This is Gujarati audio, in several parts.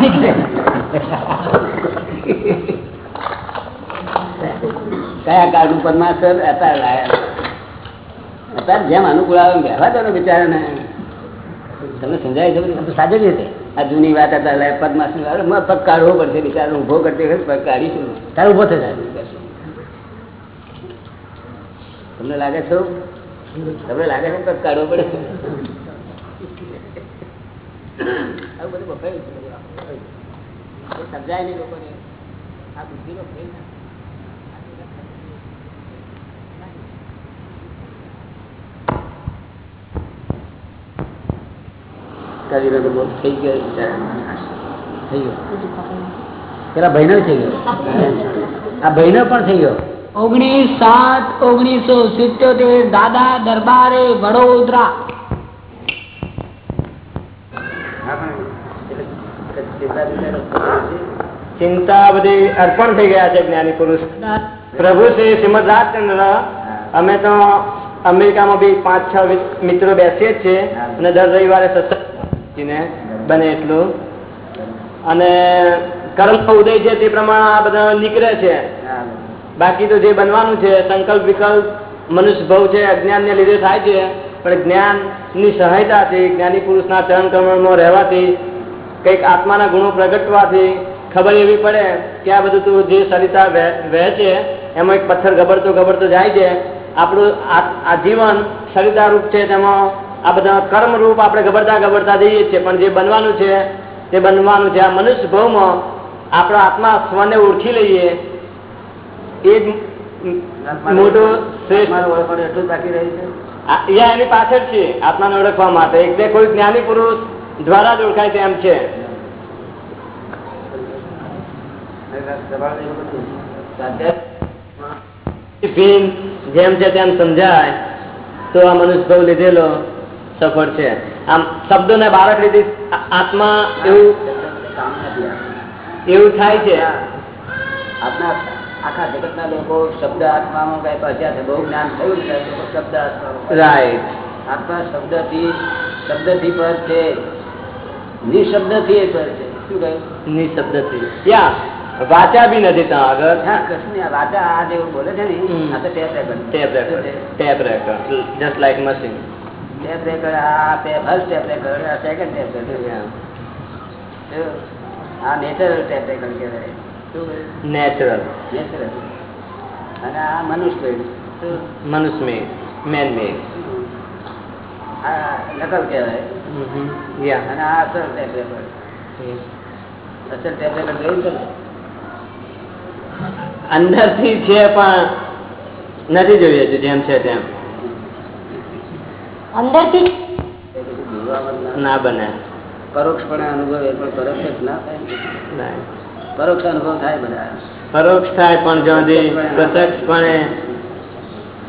નાની છે. કયા કાળ ઉપરમાં સર અત્યારે લાયા. અત્યારે જેમ અનુકૂળ આવે કહેવા દો ને તમને સમજાય છે? સાચી રીતે. આ જૂની વાત હતા પદ્માસન પગ કાઢવો પડશે બિચારો ઊભો કરતી વખતે પગ કાઢીશું. તારે ઊભો જાય. તમને લાગે છો? તમને લાગે છે પગ કાઢવો પડે? આવું બધું બફાયું સમજાય નહીં લોકોને. આ બુદ્ધિનો ખેલ ના. કવિનો તો બહુ થઈ ગયો થઈ ગયો. પેલા ભાઈનો થઈ ગયો. આ ભાઈનો પણ થઈ ગયો. ઓગણીસ સાત ઓગણીસો સિત્યોતેર દાદા દરબારે વડોદરા હા, પણ એટલે ચિંતા બધી અર્પણ થઈ ગયા છે જ્ઞાની પુરુષ. પ્રભુ શ્રી શ્રીમદ રાજચંદ્ર અમે તો અમેરિકામાં બી પાંચ છ મિત્રો બેસીએ જ છીએ અને દર રવિવારે સત્સંગ બને એટલું. અને કર્મ ઉદય છે તે પ્રમાણે આ બધા નીકળે છે. બાકી તો જે બનવાનું છે સંકલ્પ વિકલ્પ મનુષ્ય ભવ છે અજ્ઞાન ને લીધે થાય છે. પણ જ્ઞાનની સહાયતાથી જ્ઞાની પુરુષના ચરણ કમળમાં રહેવાથી કંઈક આત્માના ગુણો પ્રગટવાથી ખબર એવી પડે કે આ બધું તું જે સરિતા વહે છે એમાં એક પથ્થર ગબડતો ગબડતો જાય છે. આપણું આ જીવન સરિતા રૂપ છે તેમાં આ બધા કર્મ રૂપ આપણે ગબડતા ગબડતા જઈએ છીએ. પણ જે બનવાનું છે તે બનવાનું છે આ મનુષ્ય ભાવમાં આપણો આત્મા સ્વને ઓળખી લઈએ. એ જ મોટું શ્રેષ્ઠ એટલું બાકી રહ્યું છે? એની પાછળ છે આત્માને ઓળખવા માટે. એટલે કોઈ જ્ઞાની પુરુષ દ્વારા જ ઓળખાય તેમ છે. જેમ છે તેમ સમજાય. તો આ મનુષ્ય લીધેલો સફળ છે. આમ શબ્દોને બાળક લીધી આત્મા એવું. એવું થાય છે. આખા જગતના લોકો શબ્દ આત્મામાં કઈ પહોંચ્યા છે બહુ જ્ઞાન થયું શબ્દ આત્મા રાઈટ આત્મા શબ્દથી શબ્દથી પર છે. નિશબ્દથી એ કરે છે. શું કહ્યું નિશબ્દથી. યા વાચા બી નથી ત્યાં આગળ. હા કશું આ વાચા આ જેવું બોલે છે ને આ તો tape record. Tape record. Tape record. Just like machine. Tape record આ ફર્સ્ટ ટેપ રેકર્ડ આ સેકન્ડ ટેપ રેકર્ડ. આ નેચરલ ટેપ રેકર્ડ કહેવાય. નેચરલ નેચરલ અને આ મનુષ્ય મનુષ્ય મેન મેડ આ નકલ કહેવાય. અને આ રેકર્ડ અસલ ટેપ રેકર્ડ જોયું તમે અંદરથી છે પણ નથી જોઈએ છે જેમ છે તેમ. અંદરથી? ના- બને. પરોક્ષપણે અનુભવ એ પણ પરોક્ષ જ ના થાય? ના. પરોક્ષ અનુભવ થાય બધા. પરોક્ષ થાય પણ જ્યાં સુધી પ્રત્યક્ષપણે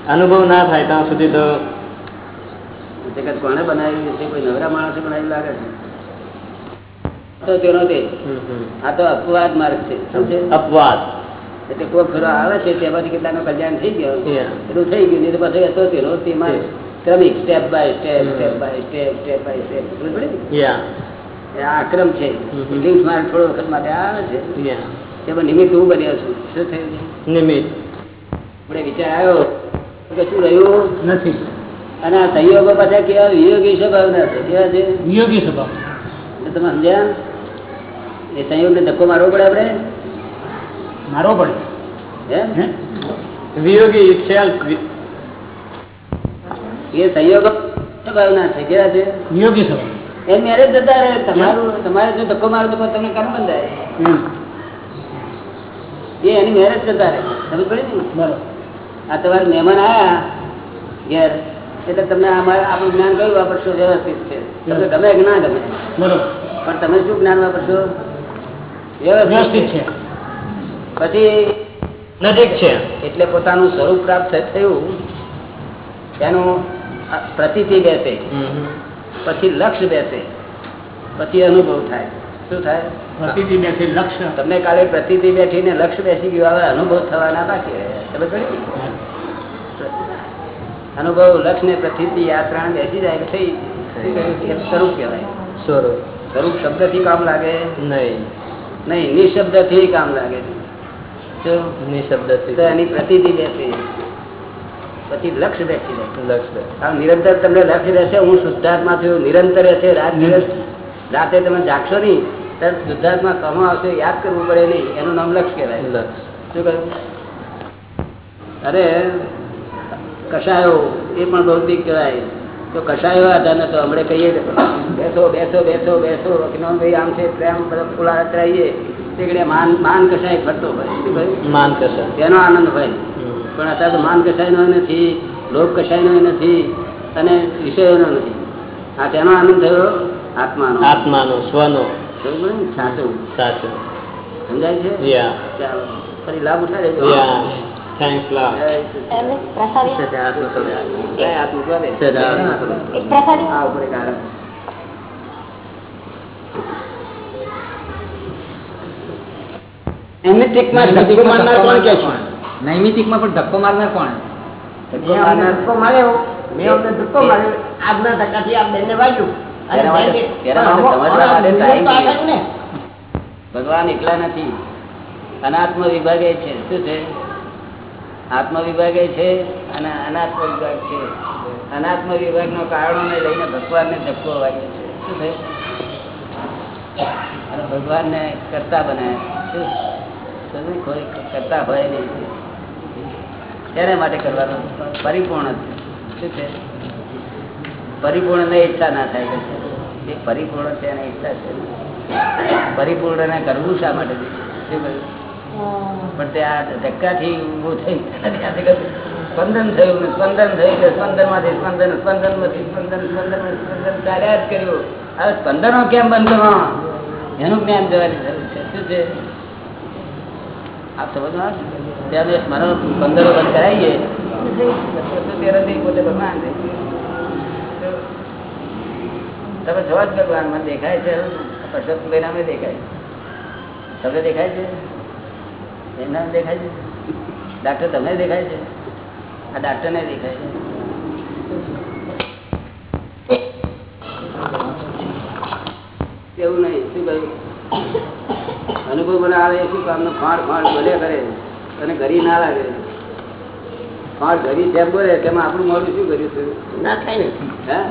અનુભવ ના થાય ત્યાં સુધી તો જગત કોને બનાવ્યું છે કોઈ નવરા માણસે બનાવ્યું લાગે છે. તો તેનો તે આ તો અપવાદ માર્ગ છે અપવાદ. એટલે કોઈ ખરો આવે છે તેમાંથી કેટલાનું કલ્યાણ થઈ ગયો એટલું થઈ ગયું નહીં તો પછી હતો તેનો તેમાં ક્રમિક step by step step by step step by step ખબર પડે? આ ક્રમ છે. હમ. લિંક માર્ગ થોડો વખત માટે આવે છે. તેમાં નિમિત્ત હું બન્યો છું. શું થયું નિમિત્ત. આપણે વિચાર આવ્યો કે શું રહ્યું? નથી. અને આ સંયોગો પાછા કેવા વિયોગી સ્વભાવના છે? કેવા છે? વિયોગી સ્વભાવ. તમે સમજ્યા? એ સંયોગને ધક્કો મારવો પડે આપણે? મારવો પડે. વિયોગી એ સ્વભાવ ના છે. કેવા છે? વિયોગી સ્વભાવ. એ મેરેજ જતા રહે. તમારું તમારે જો ધક્કો મારો તો તમને કામ બંધાય. એ એની મેરેજ જતા રહે. સમજ પડી ને? બરોબર. આ તમારે મહેમાન આયા ઘેર. એટલે તમને આપણું જ્ઞાન કયું વાપરશો? વ્યવસ્થિત છે. તમને ગમે કે ના ગમે? પણ તમે શું જ્ઞાન વાપરશો? વ્યવસ્થિત છે. પછી નજીક છે. એટલે પોતાનું સ્વરૂપ પ્રાપ્ત થયું. એનું અ, બેસે. પછી લક્ષ્ય બેસે. પછી અનુભવ થાય. શું થાય? પ્રતિથી બેસી લક્ષ. તમને કાલે પ્રતીતિ બેઠીને લક્ષ્ય બેસી ગયું. હવે અનુભવ થવાના બાકી રહ્યા. અનુભવ લક્ષ્ય ને પ્રતિ આ ત્રણ બેસી જાય થઈ? સ્વરૂપ કહેવાય? સ્વરૂપ. સ્વરૂપ શબ્દથી કામ લાગે? નહીં. નહીં નિશબ્દથી કામ લાગે. જો નિશબ્દ તો એની પ્રતિથી બેસે. પછી લક્ષ્ય બેસી જાય. નિરંતર તમને લક્ષ્ય રહેશે હું શુદ્ધાત્મા છું નિરંતર રહેશે રાત દિવસ રાતે તમે જાગશો નહીં ત્યારે શુદ્ધાત્મા કમો આવશે યાદ કરવું પડે નહીં. એનું નામ લક્ષ કહેવાય. લક્ષ શું કહ્યું? અરે કષાયો એ પણ ભૌતિક કહેવાય. તો કષાયો હતા ને તો હમણાં કહીએ બેસો બેસો બેસો બેસો. ભાઈ આમ છે પ્રેમ બધા ફૂલા ચડાવીએ તે માન માન કસાય ફરતો હોય. માન કસાય તેનો આનંદ હોય. પણ અત્યારે તો માન કસાયનો નથી લોભ કસાયનો નથી અને વિષયોનો નથી. આ તેનો આનંદ થયો? આત્માનો. આત્માનો સ્વનો. સાચું. સાચું. સમજાય છે? ફરી લાભ ઉઠાડે યા થેન્ક્સ લા એમને પ્રસાદી હાથ મૂકવા દે. એક પ્રસાદી આ ઉપર એક હાથ. નૈમિતિકમાં ધક્કો મારનાર કોણ કે છે? નૈમિતિકમાં પણ ધક્કો મારનાર કોણ? ધક્કો માર્યો. મેં અમને ધક્કો માર્યો. આજના ધક્કાથી આ બેનને વાગ્યું. ભગવાન એકલા નથી. અનાત્મ વિભાગે છે. શું છે? આત્મ વિભાગ છે અને અનાત્મ વિભાગ છે. અનાત્મ વિભાગ નો કારણોને લઈને ભગવાનને ધક્કો વાગે છે. શું છે અને ભગવાનને કરતા બનાવ્યા શું? કોઈ કરતા હોય નહીં. તેના માટે કરવાનું પરિપૂર્ણ શું છે? પરિપૂર્ણ ને ઈચ્છા ના થાય એ પરિપૂર્ણ છે એને ઈચ્છા છે. પરિપૂર્ણ ને કરવું શા માટે શું કહ્યું? પણ તે આ ધક્કાથી ઊભું થઈ સ્પંદન થયું ને સ્પંદન થયું કે સ્પંદનમાંથી સ્પંદન સ્પંદનમાંથી સ્પંદન સ્પંદન સ્પંદન. ચાલ્યા જ કર્યું. હવે સ્પંદનો કેમ બંધ એનું જ્ઞાન જવાની જરૂર છે. શું છે? આપ સમજમાં ત્યાં સ્મરણ સ્પંદનો બંધ કરાવીએ પોતે ભગવાન તમે જોવા જ ભગવાન મને દેખાય છે. પરસોત્તમ ભાઈ દેખાય તમને દેખાય છે? એમના દેખાય છે? ડાક્ટર તમને દેખાય છે? આ ડાક્ટર ને દેખાય છે? એવું નહીં શું કહ્યું? અનુભવ મને આવે શું કામ ફાળ ફાળ બોલે કરે અને ઘરી ના લાગે. ફાળ ઘરી જેમ બોલે તેમાં આપણું મારું શું કર્યું છે? ના થાય ને. હા?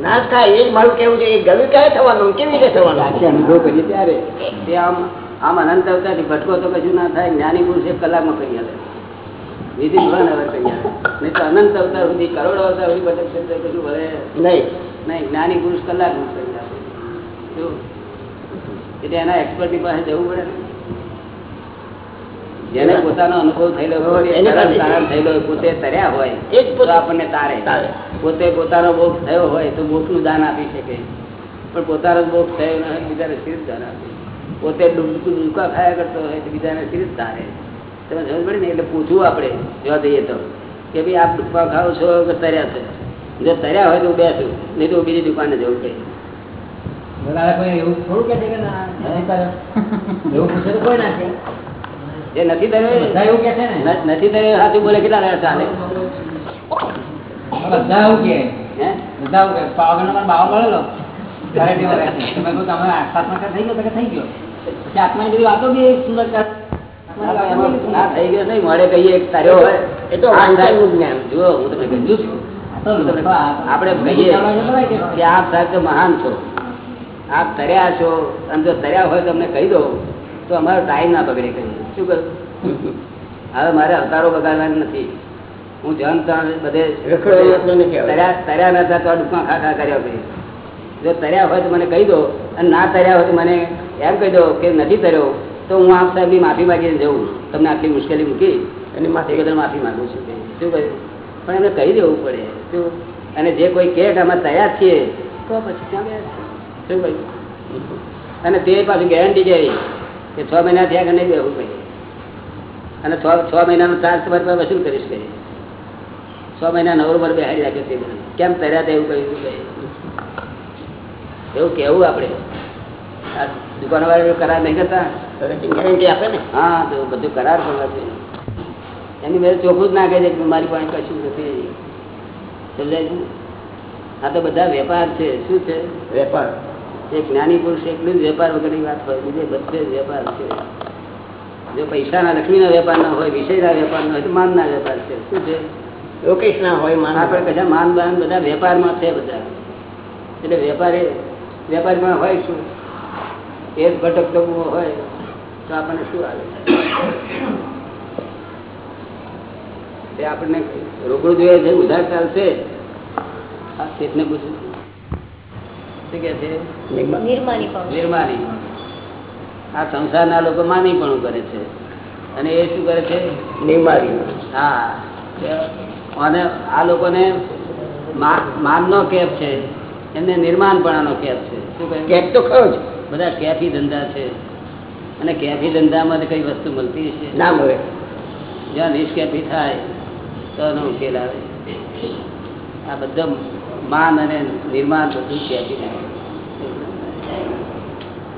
ના થાય એ જ મારું કેવું છે. એ ગયું ક્યારે થવાનું કેવી રીતે થવાનું? અનુભવ કરીએ ત્યારે. તે આમ આમ અનંત અવતારથી ભટકો તો કશું ના થાય જ્ઞાની પુરુષ એક કલાકમાં કહી આલે વિધિ વન હવે કહી નહીં તો અનંત અવતાર સુધી કરોડો અવતાર સુધી ભટક છે કશું ભલે નહીં. નહીં જ્ઞાની પુરુષ કલાકમાં કહી આપે. એટલે એના એક્સપર્ટની પાસે જવું પડે ને. જેને પોતાનો અનુભવ થયેલો હોય, પોતે તર્યા હોય એ જ આપણને તારે. પોતે પોતાનો મોક્ષ થયો હોય તો મોક્ષનું દાન આપી શકે. પણ પોતાનો મોક્ષ થયો ન હોય બીજાને સ્થિર દાન આપે. પોતે ડૂબકું ડૂબકા ખાયા કરતો હોય તો બીજાને શીર તારે? તમે સમજ પડે ને? એટલે પૂછવું આપણે જોવા જઈએ તો કે ભાઈ આપ ડૂબકા ખાવ છો કે તર્યા છે? જો તર્યા હોય તો હું બેસું નહીં તો બીજી દુકાને જવું કે ના? નથી તર્યો. બધા છે ને? નથી તર્યો સાચું બોલે કેટલા ચાલે? બધા એવું કે બધા એવું કહે. પાવાગઢનો બાવા મળેલો? મળે કહીએ કે આપ સાહેબ મહાન છો. આપ તર્યા છો. અને જો તર્યા હોય તમને કહી દો. તો અમારો ટાઈમ ના બગડે કહીએ શું કરું હવે મારે અવતારો બગાડવાના નથી. હું જન બધે. તર્યા તર્યા નતા તો આ ડૂબકા ખા ખા કર્યા કરી જો તર્યા હોય તો મને કહી દો અને ના તર્યા હોય તો મને એમ કહી દો કે નથી તર્યો, તો હું આપ સાહેબની માફી માગીને જઉં. તમને આટલી મુશ્કેલી મૂકી એની એ બદલ માફી માંગુ છું શું કહ્યું? પણ એમને કહી દેવું પડે. શું? અને જે કોઈ કે અમે તૈયાર છીએ, તો પછી ક્યાં ગયા છે. શું કહ્યું? અને તે પાછું ગેરંટી કેવી કે છ મહિના થયા કે નહીં બેવું કહી અને છ છ મહિનાનો ચાર્જ તમારી પાસે વસૂલ કરીશ કહી છ મહિના નવરોબર બેહાડી રાખ્યો તે કેમ તર્યા એવું કહ્યું? કહી એવું કેવું આપણે. આ દુકાનવાળા કરાર નહીં કરતા. ગેરંટી આપે ને? હા તો બધું કરાર કરવા જોઈએ એની મેરે ચોખ્ખું જ ના કહે છે કે મારી પાસે કશું નથી. સમજાય છે આ તો બધા વેપાર છે. શું છે? વેપાર. એક જ્ઞાની પુરુષ એટલું જ વેપાર વગરની વાત હોય બીજે બધે જ વેપાર છે. જો પૈસાના લક્ષ્મીના વેપાર ના હોય વિષયના વેપાર ના હોય તો માનના વેપાર છે. શું છે? લોકેશ ના હોય માન આપણે કશા માન બાન બધા વેપારમાં છે બધા. એટલે વેપારી વેપારીમાં હોય શું? એ જ ભટકતો હોય તો આપણને શું આવે? તે આપણને રોકડું જોઈએ છે ઉધાર ચાલશે. આ શેઠને પૂછ્યું. શું કે છે? નિર્માની આ સંસારના લોકો માની પણ કરે છે. અને એ શું કરે છે? નિર્મારી હા. અને આ લોકોને માનનો કેપ છે. એમને નિર્માણપણાનો કેપ છે. શું તો ખરો જ. બધા કેફી ધંધા છે? અને કેફી ધંધામાં કઈ વસ્તુ મળતી છે? ના મળે. જ્યાં નિષ્કેફી થાય તો એનો ઉકેલ આવે. આ બધા માન અને નિર્માણ બધું કેફી નાખે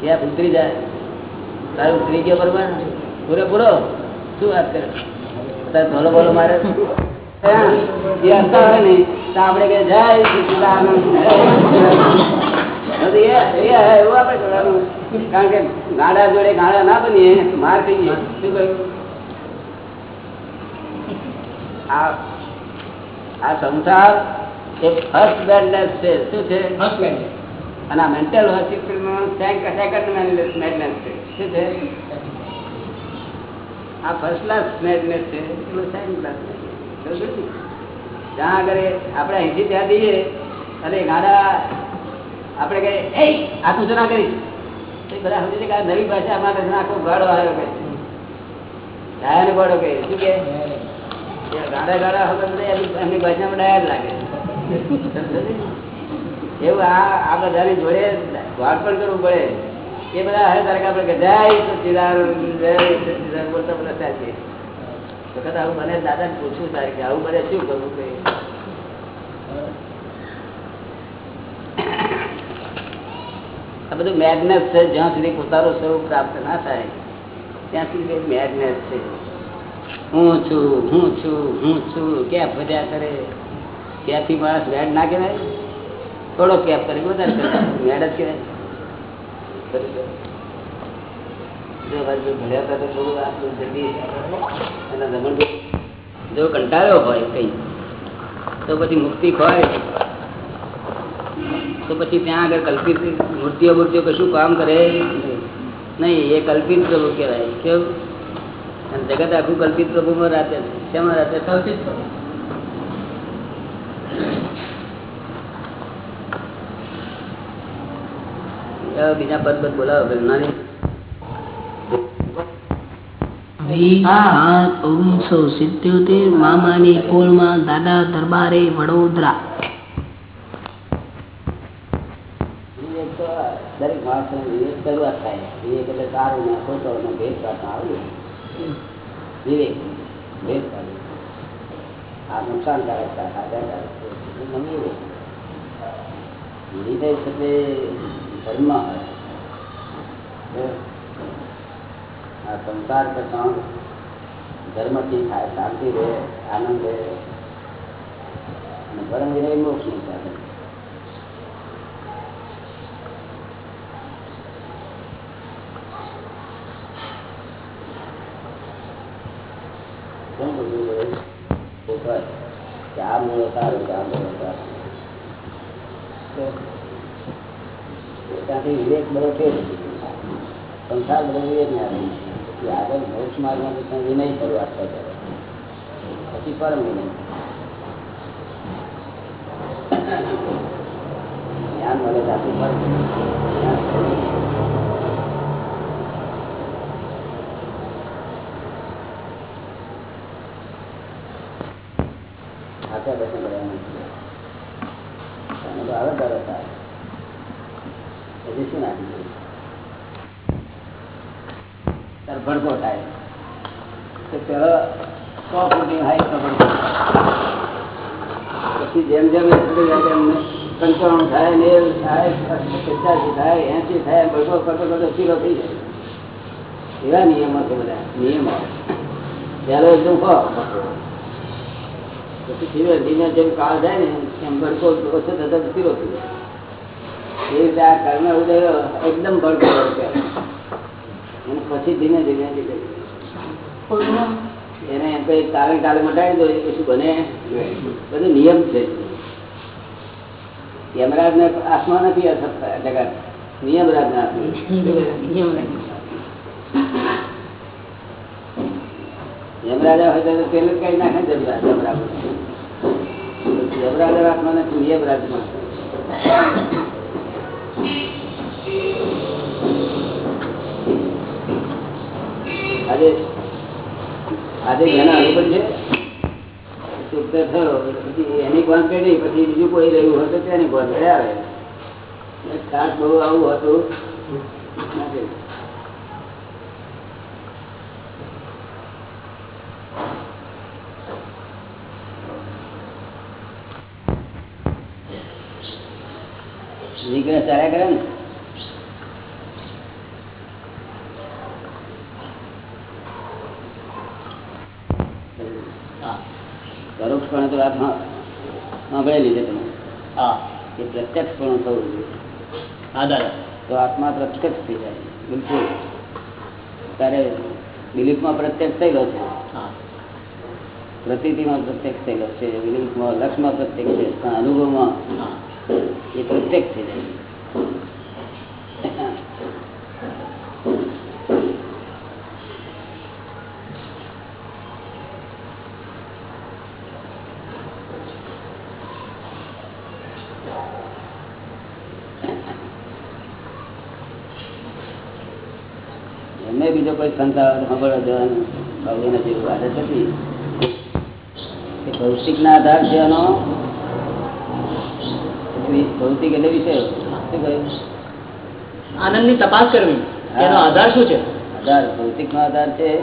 કેફ ઉતરી જાય. તારું ઉતરી ગયો બરોબર પૂરેપૂરો શું વાત કરે? અત્યારે ભલો ભલો મારે. એ હસતા હોય ને તો આપણે કે જય એવું આપણે કરવાનું. કારણ કે ગાડા જોડે ગાડા ના બનીએ માર થઈ ગયો. શું કહ્યું? આ સંસાર એ ફર્સ્ટ બેડનેસ છે. શું છે? અને આ મેન્ટલ હોસ્પિટલમાં સેકન્ડ મેડનેસ છે. શું છે? આ ફર્સ્ટ ક્લાસ મેડનેસ છે. એમાં સેકન્ડ ક્લાસ જ્યાં આગળ આપણે અહીંથી ત્યાં દઈએ અને ગાડા આપણે કહીએ એ આ તું ના કરીશ. બધા સમજે કે નવી ભાષા માટે આખો ગાડો આવ્યો કે. ડાયાનો ગાડો કે, શું કે? ગાડા ગાડા હવે બધા એમની- ભાષામાં ડાયા જ લાગે એવું આ આ બધાની જોડે વાત પણ કરવું પડે. એ બધા હવે તારે આપણે જય સચ્ચિદાનંદ જય સચિદાન બોલતા બોલતા ચાલીએ વખત આવું મને દાદા પૂછવું તારે કે, આવું મને શું કરવું કઈ આ બધું મેગ્નેસ છે. જ્યાં સુધી પોતાનું સ્વરૂપ પ્રાપ્ત ના થાય. ત્યાં સુધી મેગ્નેસ છે. હું છું હું છું હું છું. કેપ વધ્યા કરે? ક્યાંથી માણસ મેડ ના કહેવાય? થોડો કેપ કરે, વધારે મેડ જ કહેવાય. જો કંટાળ્યો હોય કઈ, તો પછી મુક્તિ હોય તો પછી ત્યાં આગળ કલ્પિત મૂર્તિઓ મૂર્તિઓ કશું કામ કરે? નહીં, એ કલ્પિત પ્રભુ કહેવાય. કેવું? અને જગત આખું કલ્પિત પ્રભુમાં રાતે શેમાં રાતે? કલ્પિત બીજા પદ પદ બોલાવો સિત્યોતેર, મામાની કોળમાં દાદા દરબારે વડોદરા વિવેક તો માણસનો વિવેક ને ને ન વિવેક ધર્મ આ સંસાર કરતા ધર્મથી થાય, શાંતિ રહે, આનંદ રહે. અને પરમ વિનય મોક્ષનું સાધન કેમ બધું બધું કે આ પછી આગળ મોક્ષ માર્ગમાં તો વિનય શરૂઆત કરે પછી પરમ વિનય જ્ઞાન મળે ત્યાંથી પરમ વિનય. જ્ઞાન મળે. આશા દર્શન કરવાનું તમે તો આવે તારે થાય પછી શું નાખી દે તારે ભડકો થાય તો પેલો સો ફૂટની હાઈટ નો ભડકો પછી જેમ જેમ એ થતું જાય તેમ પંચાણું થાય નેવું થાય પચાસી થાય એસી થાય બધો કરતો કરતો કિલો થઈ જાય. એવા નિયમો છે બધા નિયમો. ત્યારે એકદમ કહો. પછી ધીમે ધીમે જેમ કાળ જાય ને એમ ભડકો ઓછો થતા થઈ જાય. એ રીતે આ કર્મ ઉદય એકદમ ભડકો ભડકે અને પછી ધીમે ધીમે ધીમે એને એમ કઈ કાલે કાલે મટાવી દો એ શું બને? બધું નિયમ છે. યમરાજ ને આત્મા નથી જગત નિયમરાજ ના યમરાજા હોય તો પેલું કઈ નાખે જમરાજ આત્મા નથી નિયમરાજમાં આજે આજે જેના અનુભવ છે શુદ્ધ થયો એની ગોંધે નહીં પછી બીજું કોઈ રહ્યું હોય તો તેની ગોંધે આવે. ખાસ બહુ આવું હતું. નીકળે ચાલ્યા કરે ને પરોક્ષપણે તો વાત સાંભળેલી છે તમે? હા. એ પ્રત્યક્ષપણું થવું જોઈએ. હા દાદા. તો આત્મા પ્રત્યક્ષ થઈ જાય. બિલકુલ. ત્યારે બિલીફમાં પ્રત્યક્ષ થયેલો છે. હા. પ્રતીતિમાં પ્રત્યક્ષ થયેલો છે. બિલીફમાં લક્ષમાં પ્રત્યક્ષ છે. અનુભવમાં એ પ્રત્યક્ષ થઈ જાય એમને બીજો કોઈ સંસાર સાંભળવા જવાનું. ભાવવું નથી એવું આદત હતી. કે ભૌતિકના આધાર છે એનો. ભૌતિક એટલે વિષયો. શું કહ્યું? આનંદની તપાસ કરવી. એનો આધાર શું છે? આધાર. ભૌતિકનો આધાર છે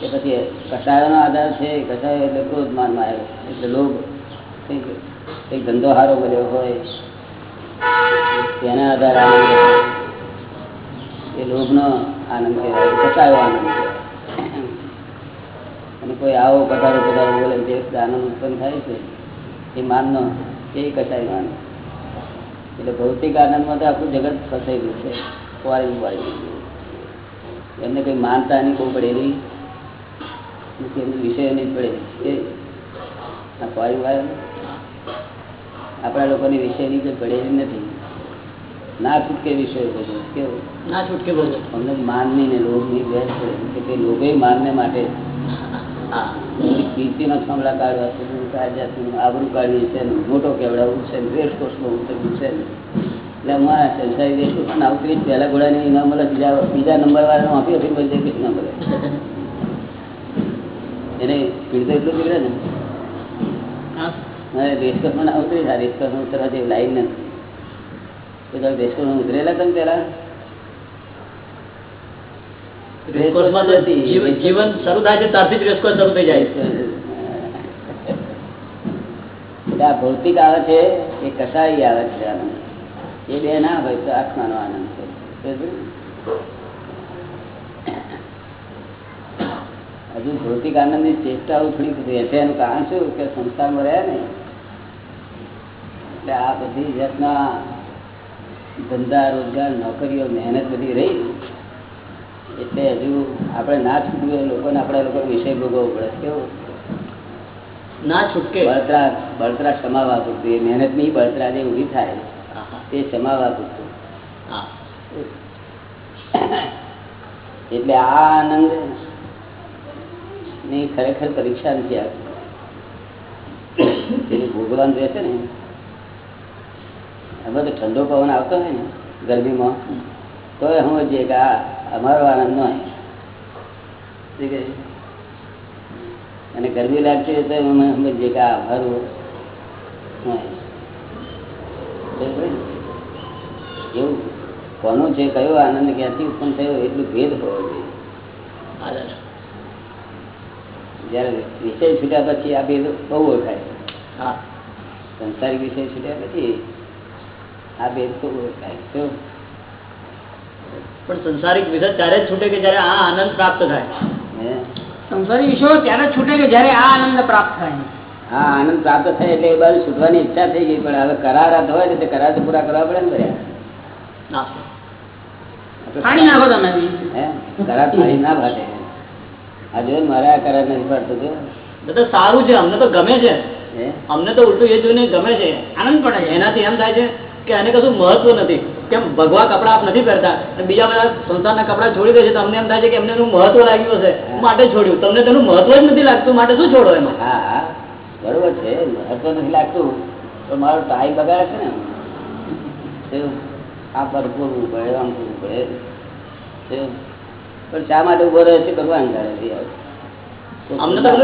કે પછી કસાયોનો આધાર છે? કસાયો એટલે ક્રોધ માનમાં આવ્યો એટલે લોભ. કંઈક કંઈક ધંધો હારો કર્યો હોય. તેના આધારે આનંદ. એ લોભનો આનંદ કહેવાય કસાયો આનંદ અને કોઈ આવો પધારો પધારો બોલે જે આનંદ ઉત્પન્ન થાય છે, એ માનનો એ કસાયનો આનંદ એટલે ભૌતિક આનંદમાં તો આખું જગત ફસાયેલું છે ફોરેન વાળી એમને કંઈ માનતા નહીં બહુ પડેલી એમને વિષય નહીં પડે. એ આ ફોરેન આપણા લોકોની વિષયની કોઈ પડેલી નથી. ના છૂટકે વિષય બધું કેવું? ના છૂટકે બધું અમને માનની ને લોભની વેર છે. કે તે લોભે માનને માટે કીર્તિનો છમડા કાઢવા છે આ જાતનું આબરૂ છે મોટો કેવડાવવું છે ને રેસ ઉતરવું છે એટલે અમારા સંસારી દેશો પણ આવતી પહેલા ઘોડાની ન મળે બીજા બીજા નંબર વાળાનો આપી આપી બધે ન મળે. એને તો એટલું પીડે ને. રેસકોર્સમાં ના ઉતરી રેસકોર્સમાં ઉતરવા જેવી લાઈન નથી. તમે રેસકોર્સમાં ઉતરેલા તમે પહેલા? જીવન શરૂ થાય છે ત્યારથી જ રેસકોર્સ શરૂ થઈ જાય છે. આ ભૌતિક આવે છે એ કસાઈ આવે છે આનંદ એ બે ના હોય તો આત્માનો આનંદ છે. હજુ ભૌતિક આનંદની ચેષ્ટાઓ થોડીક રહેશે એનું કારણ શું? કે સંસ્થામાં રહ્યા ને એટલે આ બધી જાતના ધંધા રોજગાર નોકરીઓ મહેનત બધી રહી. એટલે હજુ આપણે ના છૂટવું એ લોકોને આપણા લોકો વિષય ભોગવવો પડે. કેવું? ના છૂટકે. બળતરા બળતરા સમાવા પૂરતું. એ મહેનતની બળતરા જે ઊભી થાય હા, હા, તે સમાવા પૂરતું. એટલે આ આનંદની ખરેખર પરીક્ષા નથી આવતી. એનું ભોગવાન રહેશે ને હવે તો ઠંડો પવન આવતો હોય ને ગરમીમાં તો સમજીએ કે આ અમારો આનંદ નો અને ગરમી લાગતી તો અમે સમજીએ કે આ અમારું એવું. કોનો છે કયો આનંદ ક્યાંથી ઉત્પન્ન થયો એટલું ભેદ હોવો જોઈએ. જયારે વિષય છૂટ્યા પછી આ ભેદ બહુ ઓળખાય હા. સંસારિક વિષય છૂટ્યા પછી આ ભેદ બહુ ઓળખાય તો પણ સંસારિક વિષય ત્યારે જ છૂટે કે જયારે આ આનંદ પ્રાપ્ત થાય? સંસારી વિષયો ત્યારે છૂટે કે જયારે આ આનંદ પ્રાપ્ત થાય? હા આનંદ પ્રાપ્ત થાય એટલે એ બાજુ છૂટવાની ઈચ્છા થઈ ગઈ પણ હવે કરાર હોય ને તે કરાર તો પૂરા કરવા પડે ને બધા. નાખો તમે કરાર ફાડી ના ફાટે આ મારે આ કરાર નથી પડતો દાદા સારું છે અમને તો ગમે છે. હે? અમને તો ઉલટું એ જોઈને ગમે છે. આનંદ પડે એનાથી એમ થાય છે કે આને કશું મહત્વ નથી. કેમ ભગવા કપડા આપ નથી પહેરતા? અને બીજા બધા સંસારના કપડા છોડી દે છે તો અમને એમ થાય છે કે એમને એનું મહત્વ લાગ્યું હશે. માટે છોડ્યું. તમને તેનું મહત્વ જ નથી લાગતું માટે શું છોડો એમાં? હા બરોબર છે. મહત્વ નથી લાગતું. તો મારો ટાઈમ બગાડે છે ને આ પર પૂરવું પડે આમ પૂરવું પડે. પણ શા માટે ઊભો રહે છે ભગવાન જાણે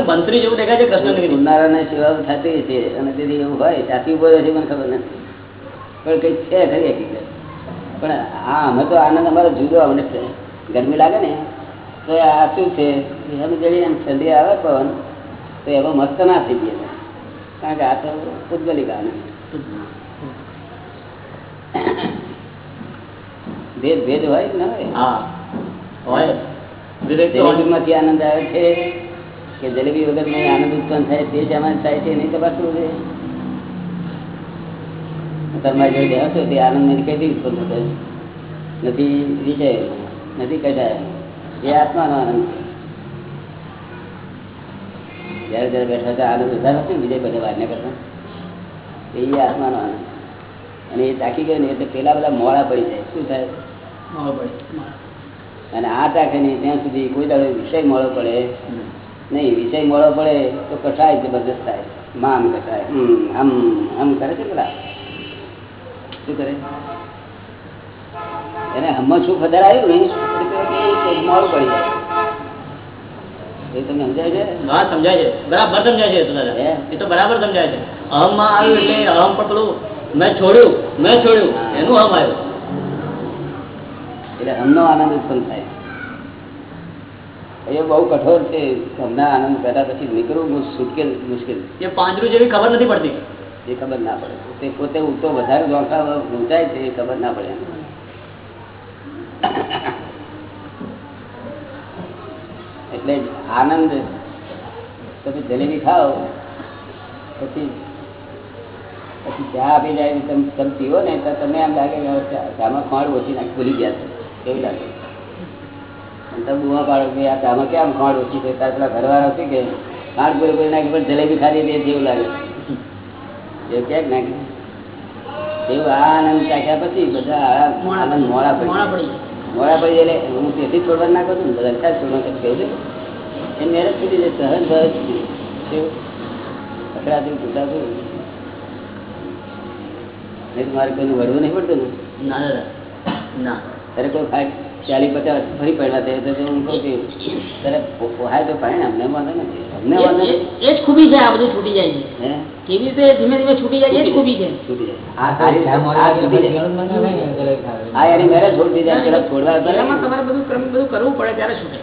બધું જેવું દેખાય છે ફૂલનારાને સેવાઓ થતી છે અને તેથી એવું હોય ત્યાંથી ઊભો રહે છે મને ખબર નથી. પણ કંઈક છે ખરી હકીકત. પણ હા અમે તો આનંદ અમારો જુદો અમને ગરમી લાગે ને તો આ શું છે? અમે જઈએ એમ ઠંડી આવે પવન તો એમાં મસ્ત ના થઈ ગયે કારણ કે આ તો પૂતગલિક આનંદ ભેદ ભેદ હોય ને હોય. જલેબીમાંથી આનંદ આવે છે કે જલેબી વગર નહીં આનંદ ઉત્પન્ન થાય તે જ આનંદ થાય છે નહીં તપાસવું છે? તમારી જોડે બેહો છો તે આનંદ કઈ ઉત્પન્ન થયો નથી વિજય નથી કઢાય. એ આત્માનો આનંદ છે. જયારે જયારે બેઠા હતા આનંદ વધારે ને વિજય બધા વારને કરતા એ આત્માનો આનંદ અને એ તાકી ગયો ને એટલે પેલા બધા મોડા પડી જાય. શું થાય? મોડા પડે અને આ તાકે નહીં ત્યાં સુધી કોઈ દાડો વિષય મોડો પડે? નહીં વિષય મોડો પડે તો કસાય જબરદસ્ત થાય. મામ કસાય. હમ આમ આમ કરે છે પેલા. શું કરે? એને હમણાં શું વધારે આવ્યું ને મોડું પડી જાય એ તમને સમજાય છે? હા સમજાય છે. બરાબર સમજાય છે એ તો દાદા. હે? એ તો બરાબર સમજાય છે. અહમ આવ્યું એટલે અહમ પણ પેલું મેં છોડ્યું. મેં છોડ્યું. એનું અહમ આવ્યું. એટલે હમનો આનંદ ઉત્પન્ન થાય. એ બહુ કઠોર છે. હમણાં આનંદ કર્યા પછી નીકળવું મુશ્કેલ મુશ્કેલ. એ પાંજરું જેવી ખબર નથી પડતી. એ ખબર ના પડે. તે પોતે ઉઠતો વધારે જોખા ઊંચાય છે એ ખબર ના પડે. એટલે આનંદ તમે જલેબી ખાઓ, પછી પછી ચા આપી જાય તમે તમે પીવો ને તો તમને એમ લાગે કે ચામાં ખોંડ ઓછી નાખી, ભૂલી ગયા છે. એવું લાગે. તમે બુવા પાડો કે આ ચામાં કેમ ખોંડ ઓછી છે? તાર પેલા ઘરવાળા શું કે ખાંડ પૂરી નાખી, પણ જલેબી ખાધી દે જેવું લાગે. એવું ક્યાંક નાખી એવું આ આનંદ ચાખ્યા પછી બધા આનંદ મોડા પડી મોડા. પડી એટલે હું તેથી છોડવા ના કરું ને બધા અત્યારે છોડવા કહ્યું એ મેરેજ સુધી જે સહજ સહજ અકડાતું નહીં મારે કોઈનું વળવું નહીં પડતું ને? ના ના ત્યારે કોઈ ફાઈટ ચાલીસ પચાસ ફરી પડ્યા છે તો હું કહું છું ત્યારે પોહાય તો પાણી અમને વાંધો નથી અમને વાંધો એ- જ ખૂબી છે આ બધું છૂટી જાય છે. કેવી રીતે ધીમે ધીમે છૂટી જાય એ જ ખૂબી છે. છૂટી જાય. એની મેરેજ છોડી જાય પેલા છોડવા પહેલામાં તમારે બધું ક્રમ બધું કરવું પડે ત્યારે છૂટે.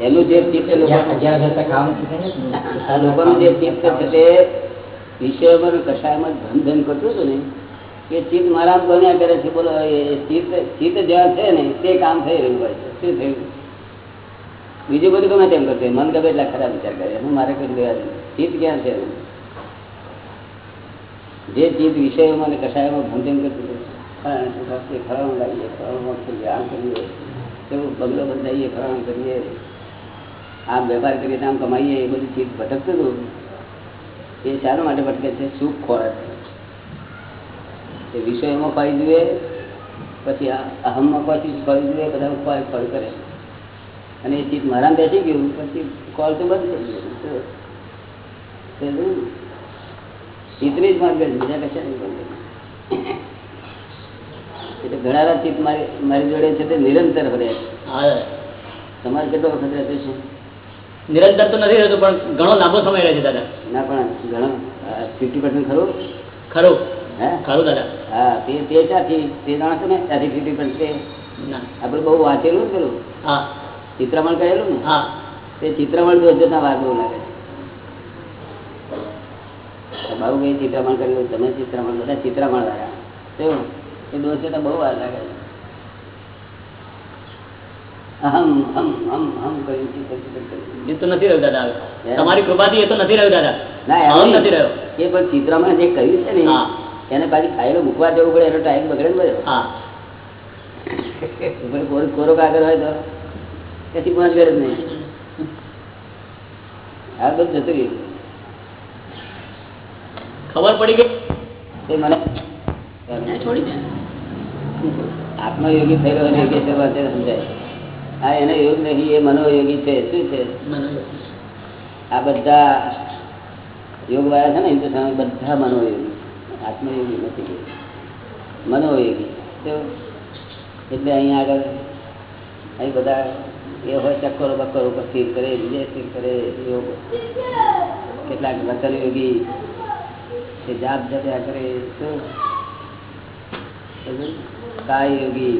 એનું જે ચિત્ત લોકોનું જે ચિત્ત છે તે વિષયોમાં અને ધન ધન કરતું હતું ને. એ ચિત્ત મારા બન્યા કરે છે, બોલો, એ ચિત્ત ચિત્ત જ્યાં છે ને, તે કામ થઈ રહ્યું હોય શું થયું? બીજું બધું ગમે તેમ કરશે. મન ગમે એટલા ખરાબ વિચાર કરે. હું મારે કઈ ગયા ચિત્ત ક્યાં છે? જે ચિત્ત વિષયોમાં અને કશાયમાં ધન કરતું હતું શું લાવીએ કરીએ એવું બંગલો બંધાઈએ ફલાણું કરીએ. આમ વેપાર કરીએ, આમ કમાઈએ, એ બધું ચીજ ભટકતું હતું એ શાના માટે ભટકે છે? સુખ ખોરાક. એ વિષયમાં ખોઈ જોઈએ પછી અહમમાં પછી ફરી જોઈએ બધા ખોઈ કરે. અને એ ચીજ મારા બેસી ગયું પછી કોલ તો બંધ થઈ ગયો? ચિત્રી જ માર્ગ બીજા કશા નહીં બંધ એટલે ઘણા ચીપ મારી મારી જોડે છે તે નિરંતર ફરે હા. દાદા. તમારે કેટલો વખત રહેતો છે? નિરંતર તો નથી રહેતો પણ ઘણો લાંબો સમય રહે છે દાદા. ના પણ ઘણો. ફિફ્ટી પર્સન્ટ ખરું? ખરું. બહુ વાંચેલું પેલું. ચિત્રમણ કરેલું ને? તે ચિત્રમણ વાર બહુ લાગે. બાબુભાઈ ચિત્રમણ કર્યું તમે ચિત્રમણ બધા ચિત્રમણ વાળા કેવું એ દોષ જતા બહુ વાર લાગે. અહમ હમ હમ હમ કર્યું ચિંતન ચિંતન એ તો નથી રહ્યું દાદા તમારી કૃપાથી એ તો નથી રહ્યું દાદા. ના. નથી રહ્યો. એ પણ ચિત્રમાં જે કહ્યું છે ને. એને પાછી ફાઇલો મૂકવા જવું પડે એનો ટાઈમ બગડે ને બધો. કોરો કોરો કાગળ હોય તો. પછી પહોંચ ગયો જ નહીં. આ બધું જતું રહ્યું. ખબર પડી ગઈ? મને છોડી દે. આત્મયોગી થયેલો અને યોગેશ્વર વાંચે સમજાય. આ એનો યોગ નહીં એ મનોયોગી છે. શું છે? મનોયોગ. આ બધા યોગ વાળા છે ને હિન્દુસ્તાન બધા મનોયોગી. આત્મયોગી નથી મનોયોગી. તો એટલે અહીંયા આગળ અહીં બધા એ હોય ચક્કરો બક્કરો ઉપર સ્થિર કરે, બીજે સ્થિર કરે યોગ કેટલાક વચન યોગી કે જાપ જપ્યા કરે, તો સમજ્યું? કાય યોગી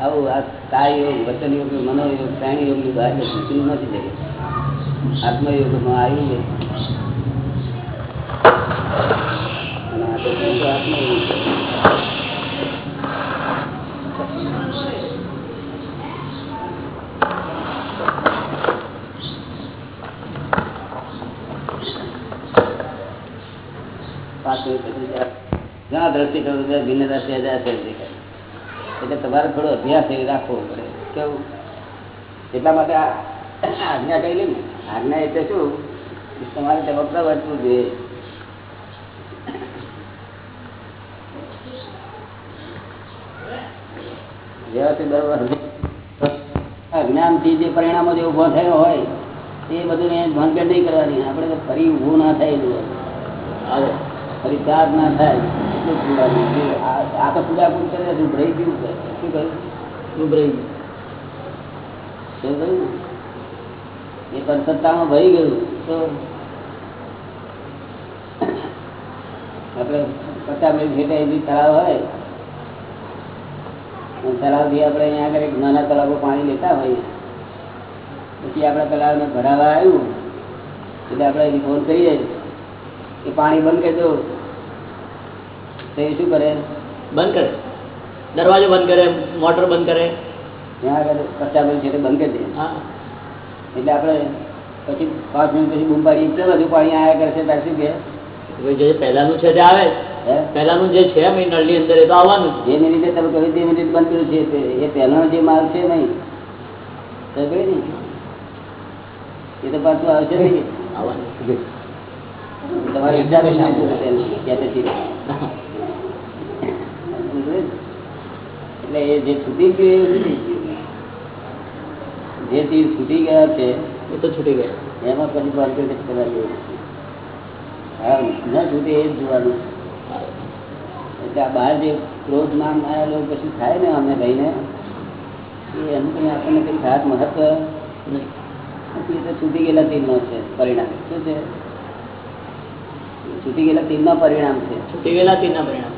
આવું આ કાય યોગ વચન યોગ મનોયોગ પ્રાણી યોગની બહાર નીકળ્યું નથી જગ્યા આત્મયોગમાં આવ્યું છે અને આ તો શું આત્મયોગ છે? પાછું પછી જ્યાં- દ્રષ્ટિ કરું એટલે તમારે થોડો અભ્યાસ એ રાખવો પડે. કેવું? એટલા માટે આજ્ઞા કઈ ને? આજ્ઞા એટલે શું? તમારે ચમકતા વાંચવું જોઈએ વ્યવસ્થિત બરોબર અજ્ઞાનથી જે પરિણામો જે ઊભો થયો હોય, એ બધું ભાનગડ નહીં કરવાની. આપણે ફરી ઊભું ના થાય એટલું ફરી ચાર ના થાય. આ તો પૂજા પૂજ ગયું શું કહ્યું ઉભરાઈ ગયું? એ પણ સત્તામાં ગયું. તો આપણે પચાસ મિનિટ છેટે એવી તળાવ હોય તળાવથી આપણે અહીંયા આગળ એક નાના તળાવો પાણી લેતા હોઈએ પછી આપણા તળાવને ભરાવા આવ્યું એટલે આપણે એની ફોન કરીએ કે પાણી બંધ કરી દો. તો એ શું કરે? બંધ કરે. દરવાજો બંધ કરે મોટર બંધ કરે. ત્યાં આગળ પચાસ મિનિટ છેટે બંધ કરી દે. હા. એટલે આપણે પછી પાંચ મિનિટ પછી બૂમ પાડીએ કે બધું પાણી આવ્યા કરશે ત્યારે શું કહે હવે જે પહેલાનું છે તે આવે હે પહેલાનું જે છે મેં નળની અંદર એ તો આવવાનું જ. જે મિનિટે તમે કહ્યું તે મિનિટ બંધ કર્યું છે તે- એ પહેલાનો જે માલ છે નહીં સમજાય ને? એ તો પાછું આવશે નહીં આવવાનું તમારે examination આપવું પડશે એનું, capacity. એટલે એ જે છૂટી ગયું એ છૂટી ગયું જે તીર છૂટી ગયા છે એ તો છૂટી ગયા એમાં પછી કોન્ફિડન્સ કરવા જેવું નથી. હા ન છૂટે એ જ જોવાનું એટલે આ બહાર જે ક્રોધ નામ આવેલો પછી થાય ને અમે લઈને એ એનું કંઈ આપણને કંઈ ખાસ મહત્વ નથી તો છૂટી ગયેલા તીરનો છે પરિણામ. શું છે? છૂટી ગયેલા તીરનો પરિણામ છે. છૂટી ગયેલા તેના પરિણામ.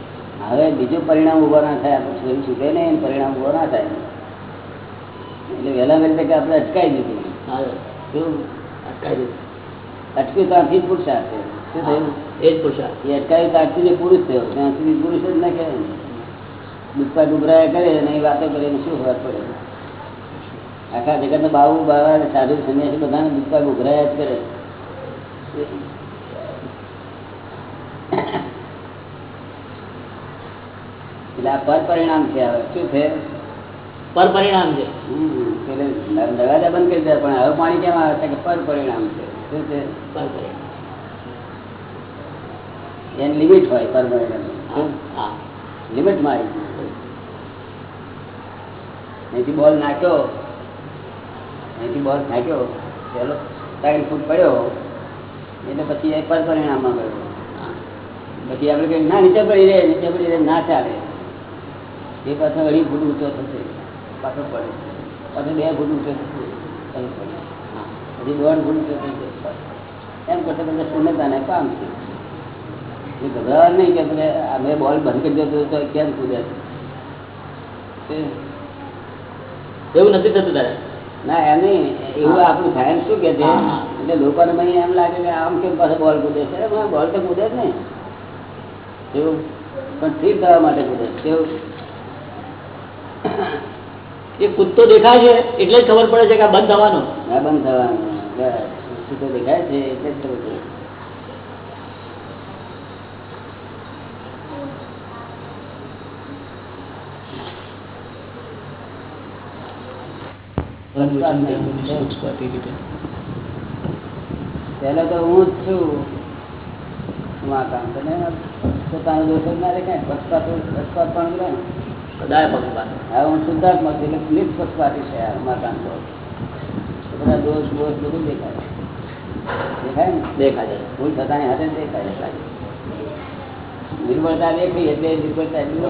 હવે બીજું પરિણામ ઊભા ના થાય આપણે છોડી છૂટે ને એનું પરિણામ ઊભો ના થાય. એટલે વહેલા વહેલી તકે આપણે અટકાવી દીધું. અટકાઈ દીધું. અટક્યું ત્યાંથી જ પુરુષાર્થ છે. એ જ પુરુષાર્થ એ અટકાવી ત્યાંથી જે પુરુષ થયો. ત્યાં સુધી પુરુષ જ ના કહેવાય દુષ્પા ડુબરાયા કરે અને એ વાતો કરીને શું ખબર પડે? આખા જગતનો બાબુ બાવા સાધુ સંન્યાસી બધાને દુષ્પા ઉભરાયા જ કરે. એટલે આ પર પરિણામ છે હવે. શું છે? પર પરિણામ છે પેલે દરવાજા બંધ કરી દે પણ હવે પાણી કેમ આવે છે કે પર પરિણામ છે? શું છે? પર પરિણામ એની લિમિટ હોય પર પરિણામ શું હા લિમિટમાં આવી ગયું અહીંથી બોલ નાખ્યો. અહીંથી બોલ નાખ્યો. પેલો સાઈડ ફૂટ પડ્યો. એટલે પછી એ પર પરિણામમાં ગયો. પછી આપણે કહીએ ના નીચે પડી રહે નીચે પડી રહે ના ચાલે. એ પાછો અઢી ફૂટ ઊંચો થશે. પાછો પડે. પાછો બે ફૂટ ઊંચો થશે. હા. પછી દોઢ ફૂટ ઊંચો થઈ જશે એમ કરતા બધા શૂન્યતાને પામશે એ ગભરાવા નહીં કે પેલે અમે બોલ બંધ કરી દેતો તો કેમ કૂદે એવું નથી થતું તારે? ના એમ નહીં. એવું આપણું સાયન્સ શું કે છે? હા, હા. એટલે લોકોને મને એમ લાગે કે આમ કેમ પાછો બોલ કૂદે છે? બોલ તો કૂદે જ ને એવું. પણ ઠીક થવા માટે કૂદે છે. કેવું એ કૂદતો દેખાય છે એટલે જ ખબર પડે છે કે આ બંધ થવાનું. આ બંધ થવાનું. કૂદતો દેખાય છે? એટલે જ ખબર પડે. પહેલા તો હું જ છું. હું તને પોતાનો દોષ જ ના દેખાય પક્ષપાત પક્ષપાત પણ રહે ને. સદાય હવે હું શુદ્ધાત્મા છું એટલે નિષ્પક્ષપાતી છે આ તો. તો બધા દોષ બોષ બધું દેખાય. દેખાય ને? દેખાય ભૂલ થતાની હાથે દેખાય. દેખાય. નિર્બળતા દેખાય એટલે નિર્બળતા એટલી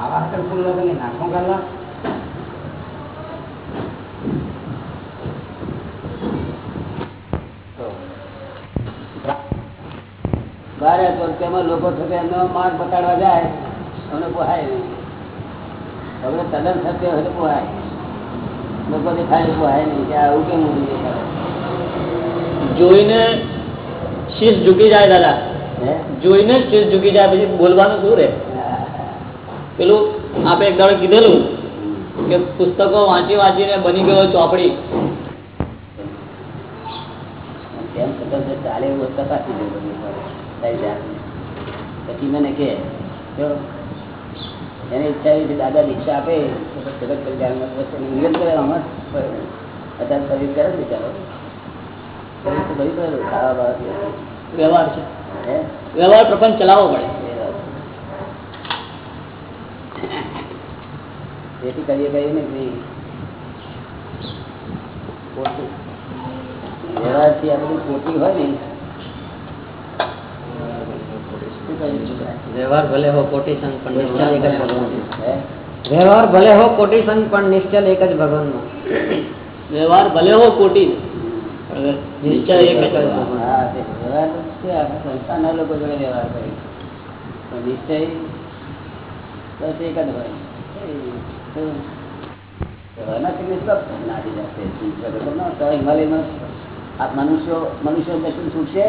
ઓછી. જેટલી દેખાય નાખો દેખાય. બારે તો તેમાં લોકો થશે એમનો માર્ગ બતાડવા જાય અમને પોહાય નહીં. હવે તદ્દન સત્ય હોય તો પોહાય. લોકો દેખાય તો પોહાય નહીં કે આવું કેમ ઊંધું જોઈને શીશ ઝૂકી જાય દાદા. જોઈને શીશ ઝૂકી જાય પછી બોલવાનું શું રે? પેલું આપણે એક દાડો કીધેલું કે પુસ્તકો વાંચી વાંચીને બની ગયો ચોપડી. તેમ છતાં ચાલે એવું તપાસી જાતને. પછી મને કે એને ઈચ્છા એવી છે દાદા દીક્ષા આપે જગત કલ્યાણમાં આમાં જ પડે. અત્યારે શરીર કરે બિચારો. શરીર તો બધું કરેલું ખાવા વ્યવહાર છે. વ્યવહાર પ્રપંચ ચલાવવો પડે. એ વાત. તેથી કરીએ કહીએ ને ભાઈ ખોટું વ્યવહારથી આ બધું ખોટી હોય ને શું કહ્યું છોકરા? વ્યવહાર ભલે હો કોટી સંગ પણ નિશ્ચલ એક જ ભગવાન હે? વ્યવહાર ભલે હો કોટી સંગ પણ નિશ્ચલ એક જ ભગવાનમાં વ્યવહાર ભલે હો કોટી પણ નિશ્ચય એક જ ભગવાન. હા, તે વ્યવહાર તો છે આખા સંસ્થાના લોકો જોડે વ્યવહાર કરે પણ નિશ્ચય બસ એક જ હોય હિમાલયમાં મનુષ્યો દર્શન છૂટશે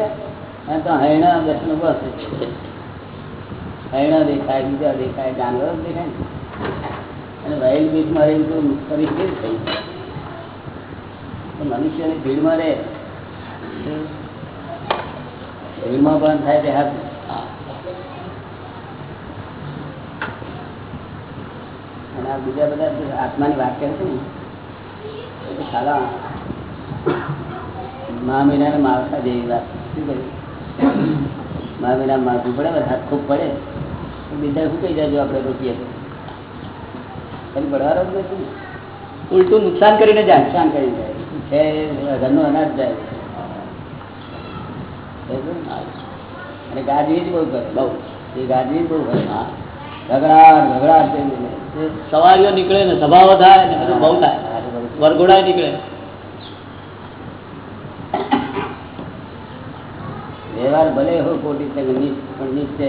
હૈણા દર્શન બસ હૈણા દેખાય બીજા દેખાય જાનવર દેખાય અને વહેલ બીજમાં મારી તો પરિસ્થિતિ થઈ તો મનુષ્યની ભીડમાં રહે. ભીડમાં પણ થાય તે હાથ. અને બીજા બધા આત્માની વાત કરે છે ને સારા મા ખાલા મહા મહિનાના માવઠા જેવી વાત. શું કહ્યું? મા મહિના માવઠું પડે વરસાદ ખૂબ પડે. બીજા શું કહી જાય આપણે રોકીએ તો? ખાલી પડવાનો જ નથી. ઉલટું નુકસાન કરીને જાય. નુકસાન કરી જાય. છે, ઘરનું અનાજ જાય. અને ગાજવી જ બહુ કરે, બહુ. એ ગાજવીજ બહુ કરે, હા. ઝઘડા ઝઘડા સવારીઓ નીકળે ને સભાઓ થાય ને બધું બહુ થાય. વરઘોડાય નીકળે. વ્યવહાર ભલે હો છે પણ નિશ્ચય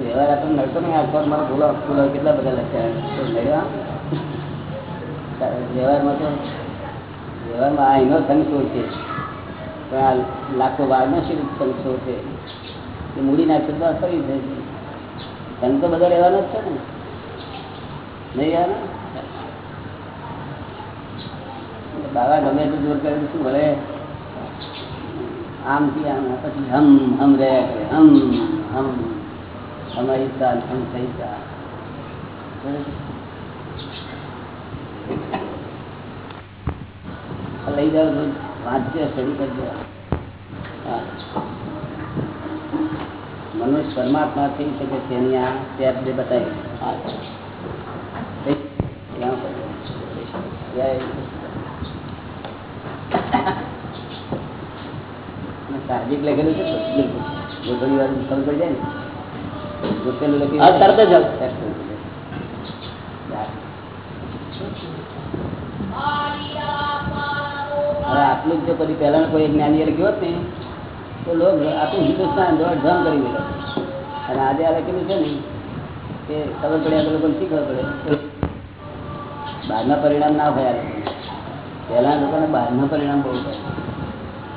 વ્યવહાર આપણને નડતો નહીં. આસપાસ મારા ફૂલો ફૂલો કેટલા બધા લખ્યા વ્યવહારમાં તો વ્યવહારમાં આ એનો સંશો છે? પણ આ લાખો બારનો શું સંશો છે? એ મૂડી નાખશે તો આ ફરી જાય છે તો બધા રહેવાના જ છે ને. નહીં રહેવાનો બાબા ગમે એટલું જોર કરે શું ભલે? આમથી આમ, પછી હમ હમ રહ્યા કરે હમ હમ. અમારી સાલ, હમ થઈ સાલ લઈ જાઓ વાંચજો સ્ટડી કરજો. હા. મનુષ્ય પરમાત્મા થઈ શકે છે એની આ સ્ટેપ જે બતાવી હા ત્યાં કરજો. જય અને સાહજિક લખેલું છે તો જો ઘણી વાર ખબર પડી જાય ને ગોઠવેલું લખી હા, તરત જ આવે. હવે આટલું જ જો કદી પહેલા કોઈ જ્ઞાનીએ લખ્યું હોત ને તો લોક આખું હિન્દુસ્તાન દોડધામ કરી મેળવે અને આજે આ લખેલું છે ને કે ખબર પડે આપણે લોકોને શી પડે? બહારના પરિણામ ના લોકોને પહેલા લોકોને બહારના પરિણામ બહુ થાય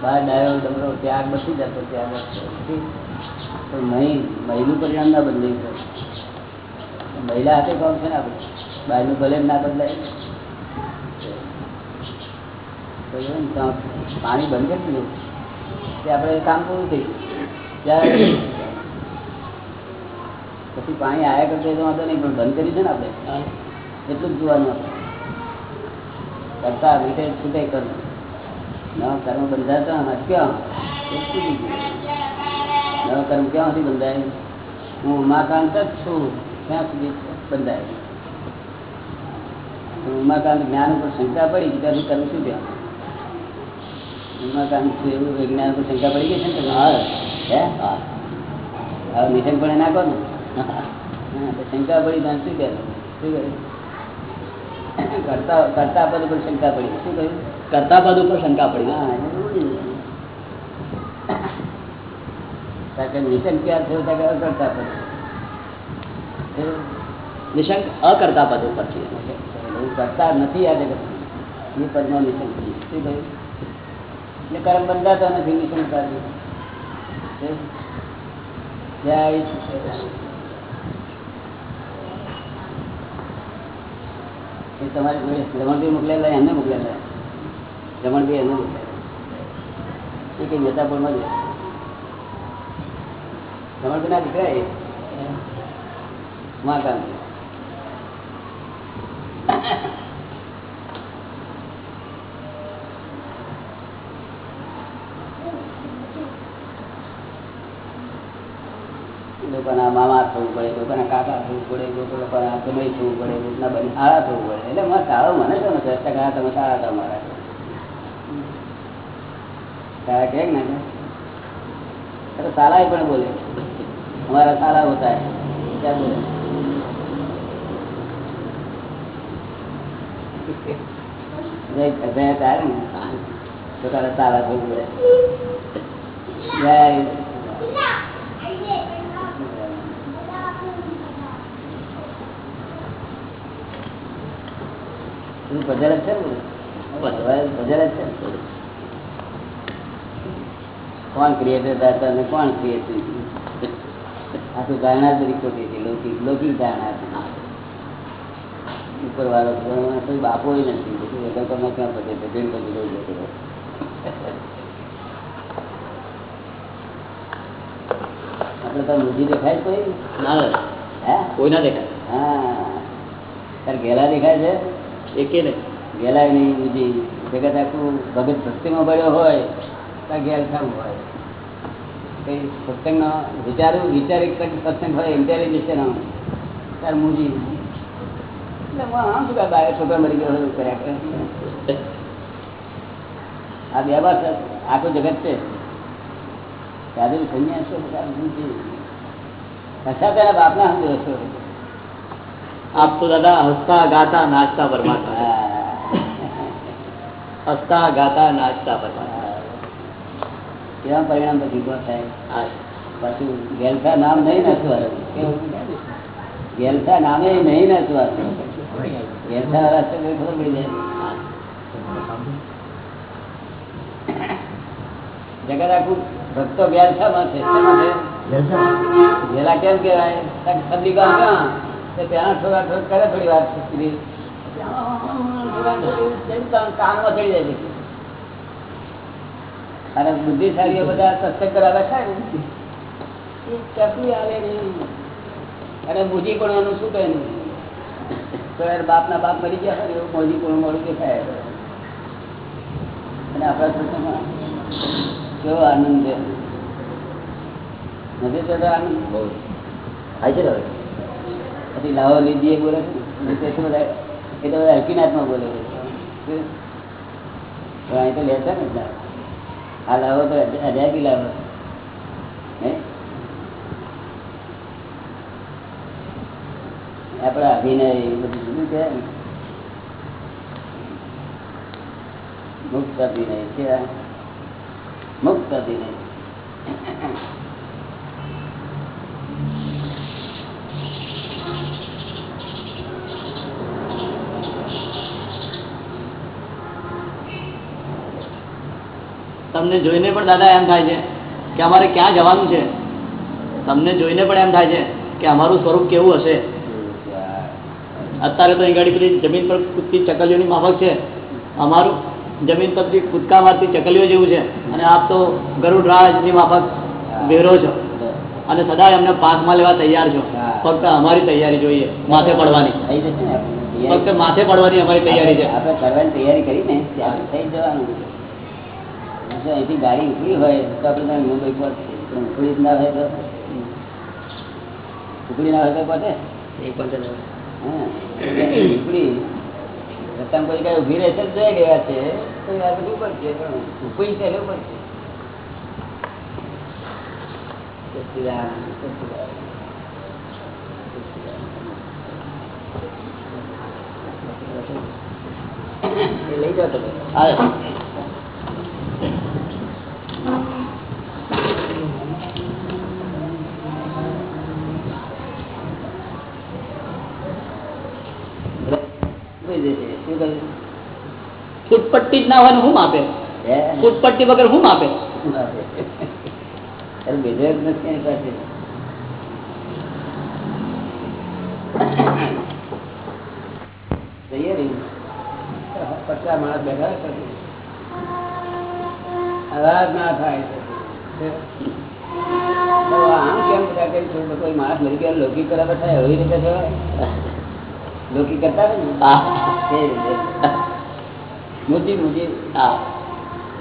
બહાર ડાયો, ડમરો, ત્યાગ બસી જતો ત્યાગ તો મહી, મહીનું પરિણામ ના બદલાઈ ગયું. મહિલા હાથે કોણ છે ને આપણે? બહારનું ભલે ના બદલાય. પાણી બંધ કરી દીધું. તે આપણે કામ પૂરું થઈ ગયું ત્યારે પછી પાણી આયા કરતો તો વાંધો નહીં પણ બંધ કર્યું છે ને આપણે એટલું જ જોવાનું આપણે કરતા રીતે છૂટે કર્મ નવા કર્મ બંધાતા આમાં ક્યાં એ છૂટી ગયું નવા કર્મ ક્યાં સુધી બંધાય હું ઉમાકાંત જ છું ત્યાં સુધી બંધાય તો ઉમાકાંત જ્ઞાન ઉપર શંકા પડી ત્યાંથી કર્મ શું ત્યાં ઉમાકાંત છું એવું વિજ્ઞાન ઉપર શંકા પડી ગઈ છે ને તમને? હે હવે નિશંક પણ નાખો ને હા, તો શંકા પડી ત્યાં શું કહે શું કહ્યું કરતા કરતા પદ ઉપર શંકા પડી. શું કહ્યું? કરતા પદ ઉપર શંકા પડી. હા એટલે ઉડી ગયું. કારણ કે નિશંક ક્યાં થયો? ત્યાં કે અકર્તા પદ. એવું નિશંક અકર્તા પદ ઉપર છે હું કરતા નથી આ જગત એ પદનો નિશંક છે. શું કહ્યું? એટલે કર્મ બંધાતા નથી જય એ તમારી જોડે રમણભાઈ મોકલેલા એમને મોકલેલા. રમણભાઈ એમને મોકલેલા. એ કઈ મહેતાપુરમાં જ રમણભાઈ ના દીકરા એ મહાકાંત લોકોના મામા થવું પડે કોઈના કાકા થવું પડે, કોઈ પર આત્મય થવું પડે કોઈના બને આળા થવું પડે. એટલે મને સારો મને તમે દસ ટકા તમે સારા હતા મારા. સારા કહે ને અરે સારા પણ બોલે. અમારા સારા હોતા ક્યાં બોલે? તારે ને? તો તારા સારા થવું પડે. જય. જ છે જ છે કોણ ક્રિએટર હતા અને કોણ ક્રિએટર આ તો ધારણા તરીકે ખોટી હતી લૌકિક લૌકિક ધારણા હતી ઉપર વાળો કોઈ બાપો નથી. બધું વગર તમે ક્યાં પતે ભજન કરી લઈ જતો આપણે તો મૂજી દેખાય કોઈ? ના હે? કોઈ ના દેખાય. હા. ત્યારે ઘેલા દેખાય છે? એકે ગેલાય નહીં બુદ્ધિ જગત આખું ભગત ભક્તિમાં ભર્યો હોય, તો થવું હોય? કઈ સત્સંગનો વિચારું વિચારિક સત્સંગ હોય ઇન્ટેલિજન્સનો તાર મૂજી. એટલે હું આમ શું બાય છોકરા મળી ગયો એવું આ બે બાર આખું જગત છે. સાધુ સંન્યાસો બધા મૂજી. કશા તેના બાપના હમ દિવસો આપ તો દાદા હસતા ગાતા નાચતા પરમાત્મા છે. હા હસતા ગાતા નાચતા પરમાત્મા કેવા પરિણામ પછી ઊભા થાય હા. પાછું ગેલસા નામ નહીં નસવાનું કેવું ગેલસા નામે નહીં નસવાનું ગેલસા વાળા છે તો ખબર પડી જાય જગત આખું ભક્તો ગેલસામાં છે શેમાં છે? ગેલા કેમ કહેવાય કારણ અને બુદ્ધિશાળીઓ બધા સત્સંગ કરાવે છે અને બુજી પણ એનું શું કહે? તો યાર બાપના બાપ મરી ગયા હોય એવું મોજી પણ મોડું દેખાય અને આપણા કેવો આનંદ છે. નથી થતો આનંદ? બહુ. હાજર હોય. પછી લાવો લીધી બોલે એ તો બધા હકીનાથમાં બોલે પણ અહીં તો લેતા ને આ લાવો તો અજાયબી લાવો. હે? આપણા અભિનય બધું જુદું છે. મુક્ત અભિનય છે. મુક્ત અભિનય. તમને જોઈને પણ દાદા એમ થાય છે કે અમારે ક્યાં જવાનું છે? તમને જોઈને પણ એમ થાય છે કે અમારું સ્વરૂપ કેવું હશે? અત્યારે તો અહીં ગાડી પેલી જમીન પર કૂદતી ચકલીઓની માફક છે. અમારું જમીન પરથી કૂદકા મારતી ચકલીઓ જેવું છે. અને આપ તો ગરુડ રાજની માફક વેરો છો. અને સદાય એમને પાકમાં લેવા તૈયાર છો. ફક્ત અમારી તૈયારી જોઈએ માથે પડવાની. ફક્ત માથે પડવાની અમારી તૈયારી છે. આપણે તૈયારી કરીને થઈ જવાનું. જો અહીંથી ગાડી ઊભી હોય તો આપણે તમે મુંબઈ પહોંચશે પણ જ ના હોય તો? ઉકળી ના હોય તો પહોંચે? ઉકળી રસ્તામાં કોઈ કઈ ઊભી રહેશે જઈ ગયા છે તો યાર બધું પડશે પણ ઉપડી ચાલે પડશે લઈ જાઓ તમે હા ઉપડી જશે. શું કહ્યું? ફૂટપટ્ટી જ ના હોય ને હું આપે? ફૂટપટ્ટી વગર હું આપે બીજો નથી પાસે. પચાસ માણસ બેઠા અવાજ ના થાય તો આમ કેમ બધા કઈ છું? તો કોઈ માણસ મરી ગયા લૌકિક કરવા બેઠા એવી રીતે જવાય લૌકિક કરતા હોય ને? હા. તે રીતે. મૂજી મૂજી હા.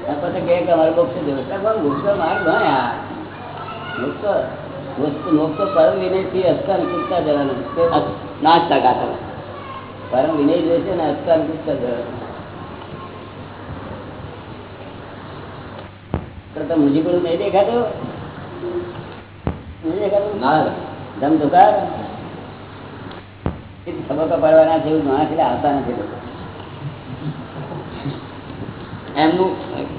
અને પછી કહે કે અમારે મોક્ષ જવું એટલે પણ મોક્ષ? માર્ગ ન યાર મોક્ષ મોક્ષ મોક્ષ પરમ વિનયથી અસ્કાર કૂદતા જવાનું કેવું? નાચતા ગાતા પરમ વિનય જે છે ને અસ્કાર કૂદતા જવાનું તો તો મુજીબડું નહીં દેખાતો? ધમ ધુકાર? ખબર પાડવાના છે એવું માણસ એટલે આવતા નથી. એમનું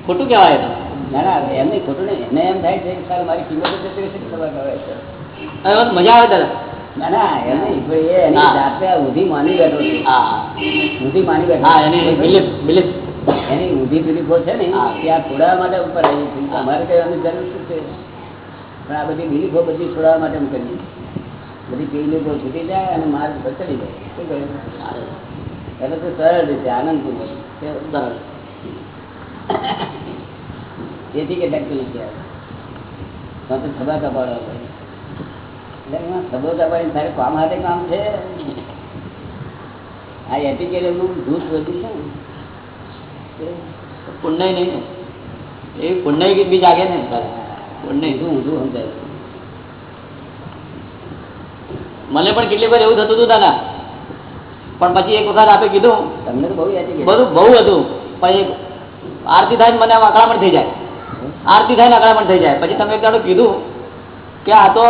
ખોટું કહેવાય તો. ના ના એમ નહીં ખોટું નહીં. એને એમ થાય છે સારું મારી કિંમત જતી રહેશે મજા આવે દાદા ના ના એમ નહીં. એ એની જાતે માની બેઠો છે. હા. માની બેઠો બિલીફ બિલીફ. એની ઊંધી બિલીફો છે ને ત્યાં છોડાવવા માટે ઉપર આવી છે. અમારે અમારે કહેવાની જરૂર શું છે? પણ આ બધી બિલીફો બધી છોડાવવા માટે અમે કરીએ. બધી બિલીફો છૂટી જાય અને માર્ગ બચડી જાય. શું કહ્યું એટલે તો સરળ રીતે આનંદપૂર્વક? સરળ. તેથી કે ડક્ટર નથી આ તો સભા કપાડવા પડે. એટલે એમાં સભો કપાડી તારે કામ હાથે કામ છે? આ એટીકેટ એમનું જૂથ વધ્યું છે ને? પુણ્ય નહીં ને. એ પુણ્ય બી જાગે ને પુણ્ય શું ઊંધું સમજાય? મને પણ કેટલી વાર એવું થતું હતું દાદા. પણ પછી એક વખત આપે કીધું. તમને તો બહુ બધું બહુ હતું. પણ એક આરતી થાય મને અકળામણ થઈ જાય. આરતી થાય ને અકળામણ થઈ જાય. પછી તમે એક દાડો કીધું કે આ તો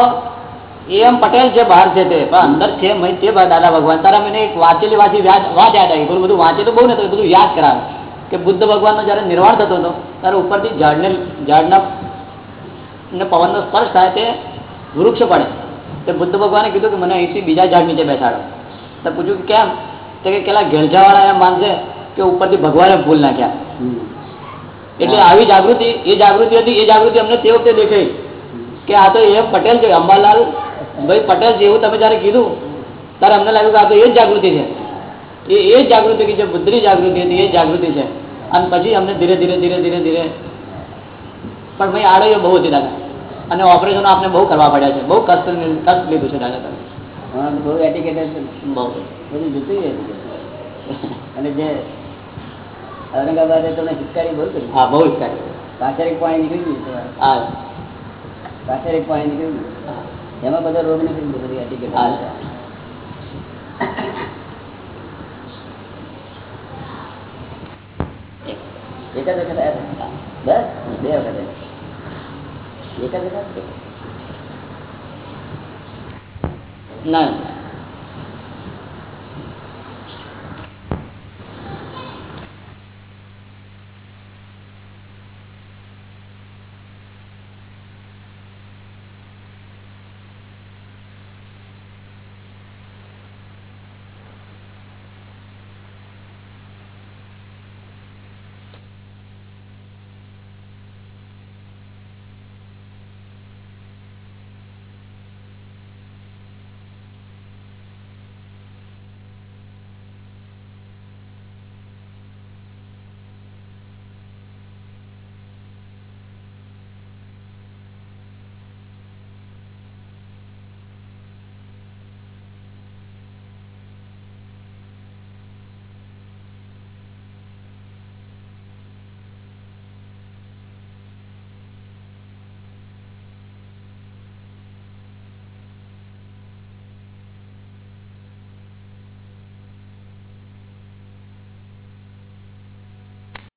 એમ પટેલ છે બહાર છે તે. પણ અંદર છે તે દાદા ભગવાન. તારા મને એક વાંચેલી વાંચી વાત યાદ આવી. બધું વાંચે તો બહુ ને તો બધું યાદ કરાવે. કે બુદ્ધ ભગવાનનો જ્યારે નિર્વાણ થતો હતો ત્યારે ઉપરથી ઝાડને ઝાડના ને પવનનો સ્પર્શ થાય તે વૃક્ષ પડે. તે બુદ્ધ ભગવાને કીધું કે મને અહીંથી બીજા ઝાડ નીચે બેસાડો. તો પૂછ્યું કેમ? તો કે પેલા ઘેરજાવાળા એમ માનશે કે ઉપરથી ભગવાને ભૂલ નાખ્યા. એટલે આવી જાગૃતિ એ જાગૃતિ હતી એ જાગૃતિ અમને તે વખતે દેખાઈ કે આ તો એ પટેલ છે અંબાલાલ ભાઈ પટેલ જેવું તમે જયારે કીધું ત્યારે અમને લાગ્યું કે આ તો એ જ જાગૃતિ છે. એ એ જાગૃતિ કે જે બુદ્ધની જાગૃતિ હતી એ જાગૃતિ છે. અને પછી અમને ધીરે ધીરે ધીરે ધીરે ધીરે પણ ભાઈ આડો બહુ હતી દાદા. અને ઓપરેશનો આપણે બહુ કરવા પડ્યા છે. બહુ કષ્ટ કષ્ટ લીધું છે દાદા તમે. બહુ એટીકેટ બહુ. બધું જતું અને જે ઔરંગાબાદે તમને હિસ્કારી બહુ કરી. હા બહુ હિસ્કારી પાછળ પાણી નીકળી ગયું. હા. પાછળ પાણી નીકળી ગયું. એમાં બધા રોગ નીકળી ગયો બધી એટીકેટ હા એક જ વખત આવ્યા બસ બે એક ના.